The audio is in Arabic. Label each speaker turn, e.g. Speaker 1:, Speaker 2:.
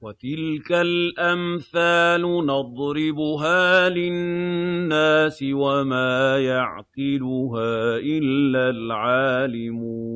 Speaker 1: وَتِلْكَ الْأَمْثَالُ نَضْرِبُهَا لِلنَّاسِ وَمَا يَعْقِلُهَا إِلَّا الْعَالِمُونَ